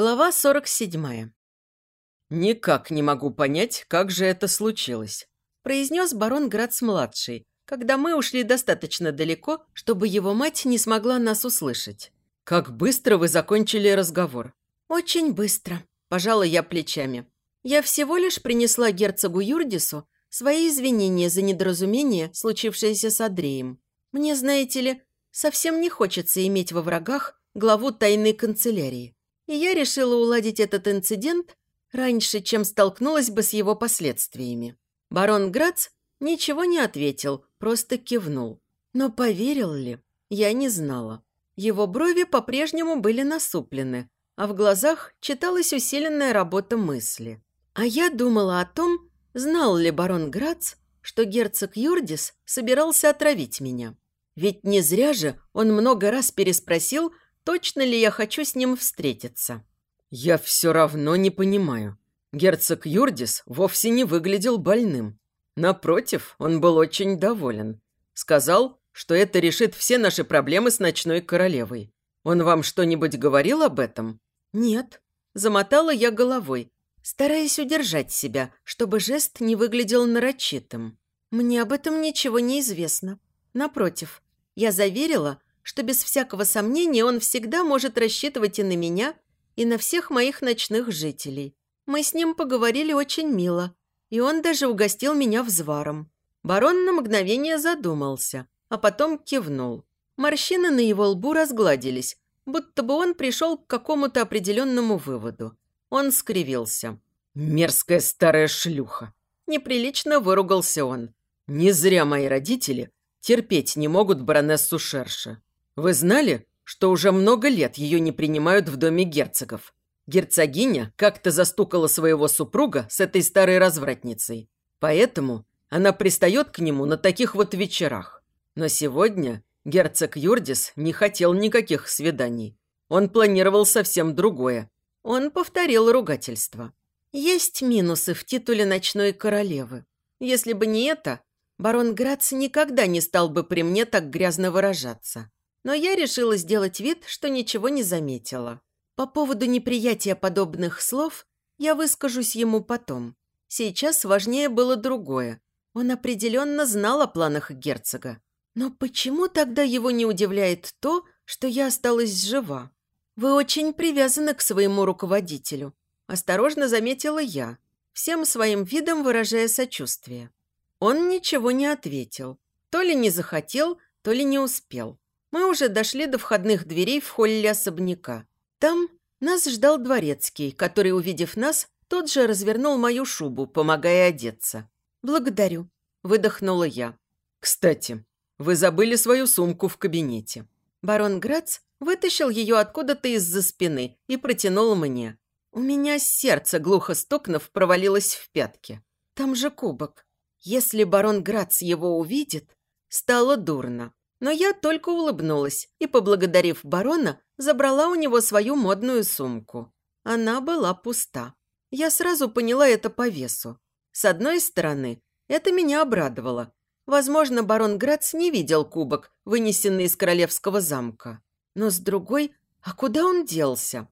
Глава 47. «Никак не могу понять, как же это случилось», – произнес барон Грац-младший, когда мы ушли достаточно далеко, чтобы его мать не смогла нас услышать. «Как быстро вы закончили разговор?» «Очень быстро», – пожала я плечами. «Я всего лишь принесла герцогу Юрдису свои извинения за недоразумение, случившееся с Андреем. Мне, знаете ли, совсем не хочется иметь во врагах главу тайной канцелярии и я решила уладить этот инцидент раньше, чем столкнулась бы с его последствиями. Барон Грац ничего не ответил, просто кивнул. Но поверил ли, я не знала. Его брови по-прежнему были насуплены, а в глазах читалась усиленная работа мысли. А я думала о том, знал ли барон Грац, что герцог Юрдис собирался отравить меня. Ведь не зря же он много раз переспросил, точно ли я хочу с ним встретиться. Я все равно не понимаю. Герцог Юрдис вовсе не выглядел больным. Напротив, он был очень доволен. Сказал, что это решит все наши проблемы с ночной королевой. Он вам что-нибудь говорил об этом? Нет. Замотала я головой, стараясь удержать себя, чтобы жест не выглядел нарочитым. Мне об этом ничего не известно. Напротив, я заверила, что без всякого сомнения он всегда может рассчитывать и на меня, и на всех моих ночных жителей. Мы с ним поговорили очень мило, и он даже угостил меня взваром. Барон на мгновение задумался, а потом кивнул. Морщины на его лбу разгладились, будто бы он пришел к какому-то определенному выводу. Он скривился. «Мерзкая старая шлюха!» Неприлично выругался он. «Не зря мои родители терпеть не могут баронессу Шерша. Вы знали, что уже много лет ее не принимают в доме герцогов? Герцогиня как-то застукала своего супруга с этой старой развратницей. Поэтому она пристает к нему на таких вот вечерах. Но сегодня герцог Юрдис не хотел никаких свиданий. Он планировал совсем другое. Он повторил ругательство. Есть минусы в титуле ночной королевы. Если бы не это, барон Грац никогда не стал бы при мне так грязно выражаться но я решила сделать вид, что ничего не заметила. По поводу неприятия подобных слов я выскажусь ему потом. Сейчас важнее было другое. Он определенно знал о планах герцога. Но почему тогда его не удивляет то, что я осталась жива? Вы очень привязаны к своему руководителю. Осторожно заметила я, всем своим видом выражая сочувствие. Он ничего не ответил. То ли не захотел, то ли не успел. Мы уже дошли до входных дверей в холле особняка. Там нас ждал дворецкий, который, увидев нас, тот же развернул мою шубу, помогая одеться. «Благодарю», – выдохнула я. «Кстати, вы забыли свою сумку в кабинете». Барон Грац вытащил ее откуда-то из-за спины и протянул мне. У меня сердце, глухо стукнув, провалилось в пятки. Там же кубок. Если барон Грац его увидит, стало дурно. Но я только улыбнулась и, поблагодарив барона, забрала у него свою модную сумку. Она была пуста. Я сразу поняла это по весу. С одной стороны, это меня обрадовало. Возможно, барон Грац не видел кубок, вынесенный из королевского замка. Но с другой, а куда он делся?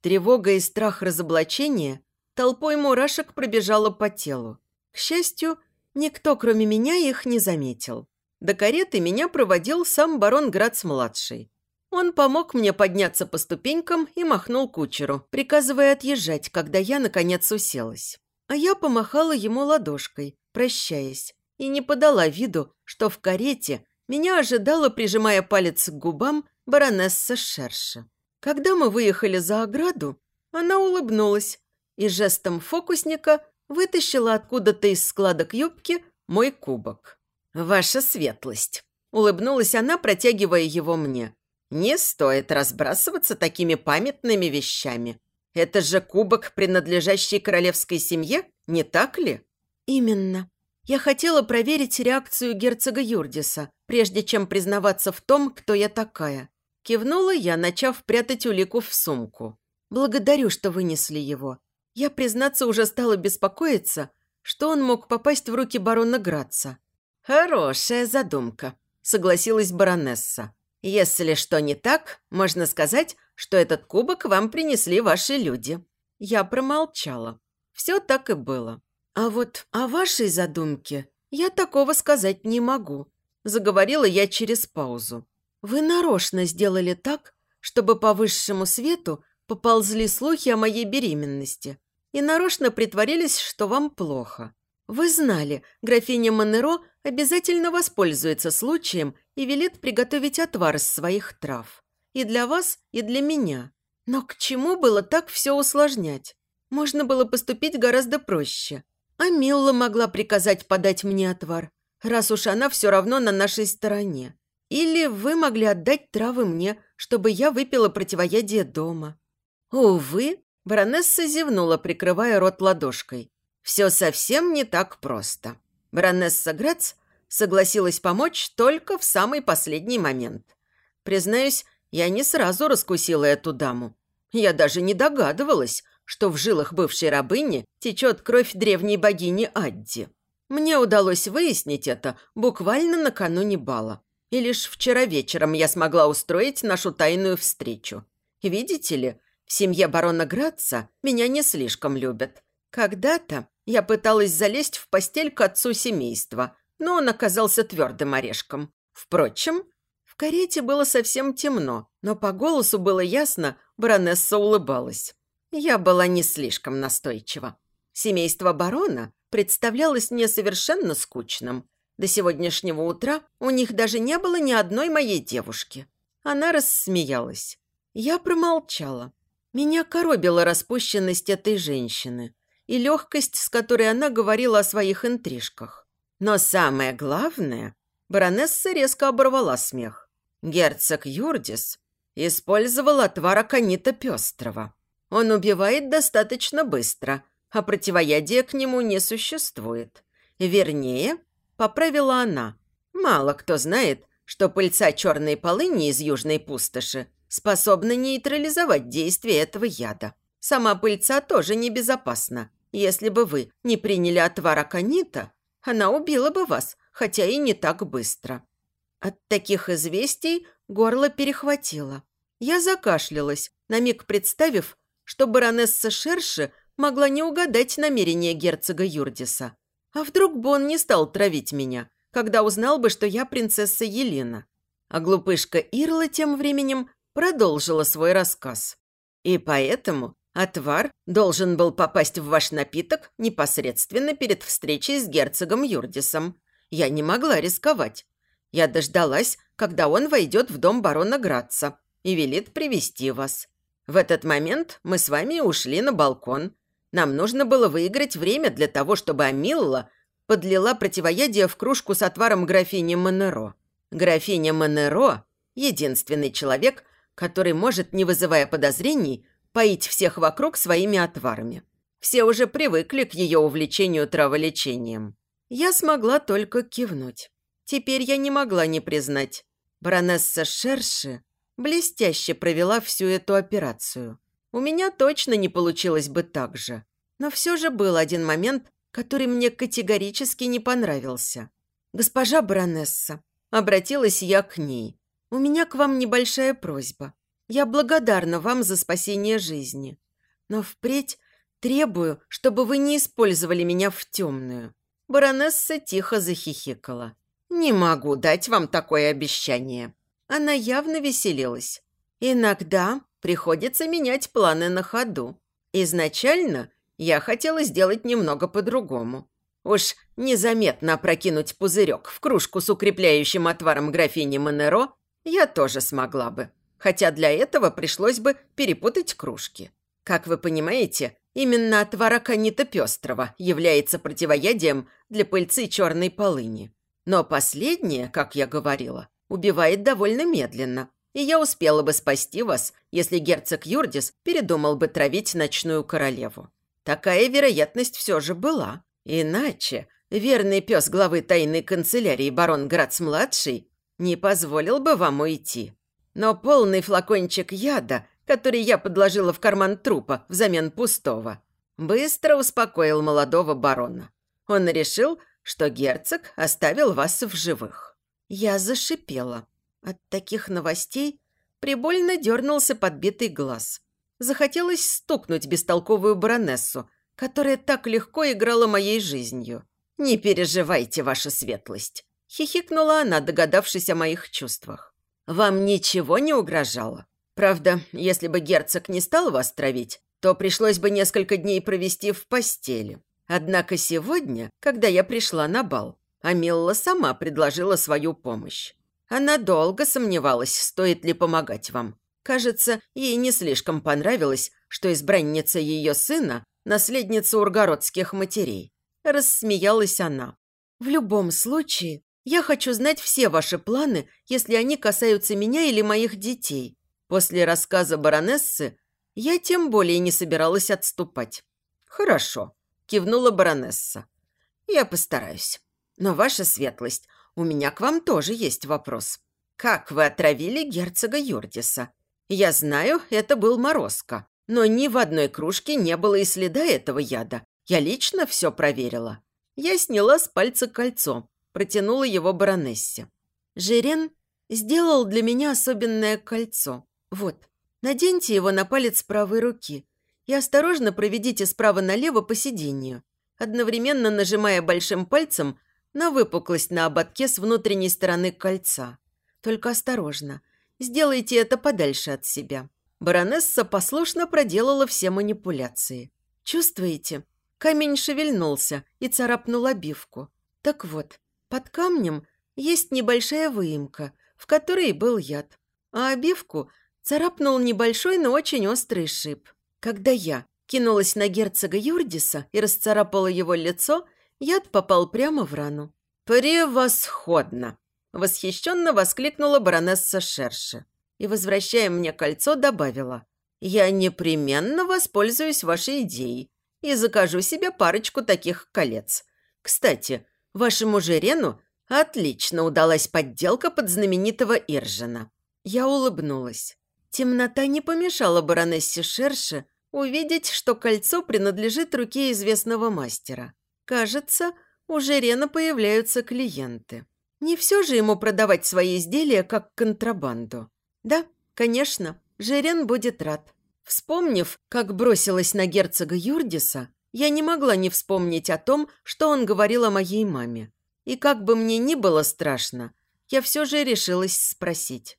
Тревога и страх разоблачения толпой мурашек пробежала по телу. К счастью, никто, кроме меня, их не заметил. До кареты меня проводил сам барон Грац-младший. Он помог мне подняться по ступенькам и махнул кучеру, приказывая отъезжать, когда я, наконец, уселась. А я помахала ему ладошкой, прощаясь, и не подала виду, что в карете меня ожидала, прижимая палец к губам, баронесса Шерша. Когда мы выехали за ограду, она улыбнулась и жестом фокусника вытащила откуда-то из складок юбки мой кубок. «Ваша светлость», – улыбнулась она, протягивая его мне. «Не стоит разбрасываться такими памятными вещами. Это же кубок, принадлежащий королевской семье, не так ли?» «Именно. Я хотела проверить реакцию герцога Юрдиса, прежде чем признаваться в том, кто я такая». Кивнула я, начав прятать улику в сумку. «Благодарю, что вынесли его. Я, признаться, уже стала беспокоиться, что он мог попасть в руки барона Граца. «Хорошая задумка», – согласилась баронесса. «Если что не так, можно сказать, что этот кубок вам принесли ваши люди». Я промолчала. Все так и было. А вот о вашей задумке я такого сказать не могу. Заговорила я через паузу. Вы нарочно сделали так, чтобы по высшему свету поползли слухи о моей беременности и нарочно притворились, что вам плохо. Вы знали, графиня Монеро обязательно воспользуется случаем и велит приготовить отвар из своих трав. И для вас, и для меня. Но к чему было так все усложнять? Можно было поступить гораздо проще. А Милла могла приказать подать мне отвар, раз уж она все равно на нашей стороне. Или вы могли отдать травы мне, чтобы я выпила противоядие дома. Увы, баронесса зевнула, прикрывая рот ладошкой. Все совсем не так просто. Баронесса Грац согласилась помочь только в самый последний момент. Признаюсь, я не сразу раскусила эту даму. Я даже не догадывалась, что в жилах бывшей рабыни течет кровь древней богини Адди. Мне удалось выяснить это буквально накануне бала. И лишь вчера вечером я смогла устроить нашу тайную встречу. Видите ли, в семье барона Граца меня не слишком любят. Когда-то я пыталась залезть в постель к отцу семейства, но он оказался твердым орешком. Впрочем, в карете было совсем темно, но по голосу было ясно, баронесса улыбалась. Я была не слишком настойчива. Семейство барона представлялось мне совершенно скучным. До сегодняшнего утра у них даже не было ни одной моей девушки. Она рассмеялась. Я промолчала. Меня коробила распущенность этой женщины и легкость, с которой она говорила о своих интрижках. Но самое главное, баронесса резко оборвала смех. Герцог Юрдис использовал отвар аконита пестрого. Он убивает достаточно быстро, а противоядия к нему не существует. Вернее, поправила она. Мало кто знает, что пыльца черной полыни из южной пустоши способна нейтрализовать действие этого яда. Сама пыльца тоже небезопасна. Если бы вы не приняли отвар аконита, она убила бы вас, хотя и не так быстро. От таких известий горло перехватило. Я закашлялась, на миг представив, что баронесса Шерши могла не угадать намерения герцога Юрдиса. А вдруг бы он не стал травить меня, когда узнал бы, что я принцесса Елена? А глупышка Ирла тем временем продолжила свой рассказ. И поэтому Отвар должен был попасть в ваш напиток непосредственно перед встречей с герцогом Юрдисом. Я не могла рисковать. Я дождалась, когда он войдет в дом барона Граца и велит привести вас. В этот момент мы с вами ушли на балкон. Нам нужно было выиграть время для того, чтобы Амилла подлила противоядие в кружку с отваром графини Монеро. Графиня Монеро – единственный человек, который может, не вызывая подозрений, поить всех вокруг своими отварами. Все уже привыкли к ее увлечению траволечением. Я смогла только кивнуть. Теперь я не могла не признать. Баронесса Шерши блестяще провела всю эту операцию. У меня точно не получилось бы так же. Но все же был один момент, который мне категорически не понравился. «Госпожа баронесса», — обратилась я к ней, — «у меня к вам небольшая просьба. Я благодарна вам за спасение жизни. Но впредь требую, чтобы вы не использовали меня в темную». Баронесса тихо захихикала. «Не могу дать вам такое обещание». Она явно веселилась. «Иногда приходится менять планы на ходу. Изначально я хотела сделать немного по-другому. Уж незаметно опрокинуть пузырек в кружку с укрепляющим отваром графини Монеро я тоже смогла бы хотя для этого пришлось бы перепутать кружки. Как вы понимаете, именно отвар аконита пестрого является противоядием для пыльцы черной полыни. Но последнее, как я говорила, убивает довольно медленно, и я успела бы спасти вас, если герцог Юрдис передумал бы травить ночную королеву. Такая вероятность все же была. Иначе верный пес главы тайной канцелярии барон Грац-младший не позволил бы вам уйти. Но полный флакончик яда, который я подложила в карман трупа взамен пустого, быстро успокоил молодого барона. Он решил, что герцог оставил вас в живых. Я зашипела. От таких новостей Прибольно дернулся подбитый глаз. Захотелось стукнуть бестолковую баронессу, которая так легко играла моей жизнью. «Не переживайте, ваша светлость», – хихикнула она, догадавшись о моих чувствах. «Вам ничего не угрожало? Правда, если бы герцог не стал вас травить, то пришлось бы несколько дней провести в постели. Однако сегодня, когда я пришла на бал, Амилла сама предложила свою помощь. Она долго сомневалась, стоит ли помогать вам. Кажется, ей не слишком понравилось, что избранница ее сына – наследница ургородских матерей. Рассмеялась она. «В любом случае, я хочу знать все ваши планы, если они касаются меня или моих детей». После рассказа баронессы я тем более не собиралась отступать. «Хорошо», – кивнула баронесса. «Я постараюсь. Но, ваша светлость, у меня к вам тоже есть вопрос. Как вы отравили герцога Юрдиса? Я знаю, это был морозко, но ни в одной кружке не было и следа этого яда. Я лично все проверила. Я сняла с пальца кольцо, протянула его баронессе. Жирен сделал для меня особенное кольцо. Вот, Наденьте его на палец правой руки и осторожно проведите справа налево по сиденью, одновременно нажимая большим пальцем на выпуклость на ободке с внутренней стороны кольца. Только осторожно. Сделайте это подальше от себя. Баронесса послушно проделала все манипуляции. Чувствуете? Камень шевельнулся и царапнул обивку. Так вот, под камнем есть небольшая выемка, в которой был яд. А обивку – царапнул небольшой, но очень острый шип. Когда я кинулась на герцога Юрдиса и расцарапала его лицо, яд попал прямо в рану. «Превосходно!» – восхищенно воскликнула баронесса Шерши. И, возвращая мне кольцо, добавила. «Я непременно воспользуюсь вашей идеей и закажу себе парочку таких колец. Кстати, вашему Жерену отлично удалась подделка под знаменитого Иржина». Я улыбнулась. Темнота не помешала баронессе Шерше увидеть, что кольцо принадлежит руке известного мастера. Кажется, у Жерена появляются клиенты. Не все же ему продавать свои изделия как контрабанду. Да, конечно, Жерен будет рад. Вспомнив, как бросилась на герцога Юрдиса, я не могла не вспомнить о том, что он говорил о моей маме. И как бы мне ни было страшно, я все же решилась спросить.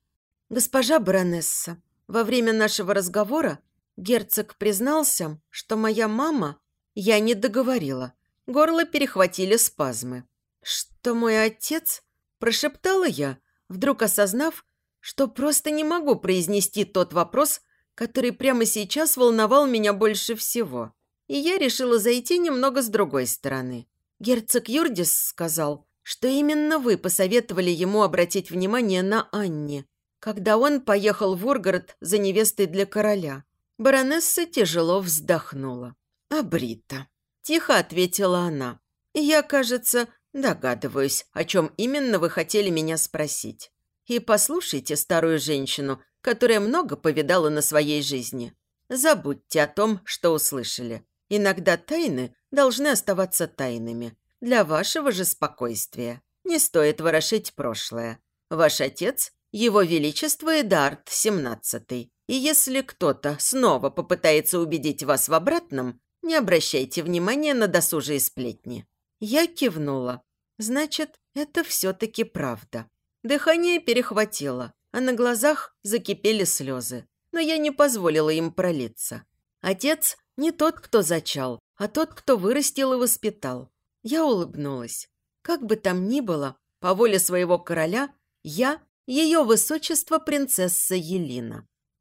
«Госпожа баронесса, во время нашего разговора герцог признался, что моя мама... Я не договорила. Горло перехватили спазмы. Что мой отец... Прошептала я, вдруг осознав, что просто не могу произнести тот вопрос, который прямо сейчас волновал меня больше всего. И я решила зайти немного с другой стороны. Герцог Юрдис сказал, что именно вы посоветовали ему обратить внимание на Анне, когда он поехал в Ургород за невестой для короля. Баронесса тяжело вздохнула. «А Брита?» – тихо ответила она. «Я, кажется, догадываюсь, о чем именно вы хотели меня спросить. И послушайте старую женщину, которая много повидала на своей жизни. Забудьте о том, что услышали. Иногда тайны должны оставаться тайнами. Для вашего же спокойствия. Не стоит ворошить прошлое. Ваш отец его Величество Эдард XVII. И если кто-то снова попытается убедить вас в обратном, не обращайте внимания на досужие сплетни». Я кивнула. «Значит, это все-таки правда». Дыхание перехватило, а на глазах закипели слезы. Но я не позволила им пролиться. Отец не тот, кто зачал, а тот, кто вырастил и воспитал. Я улыбнулась. Как бы там ни было, по воле своего короля, я ее высочество принцесса Елина.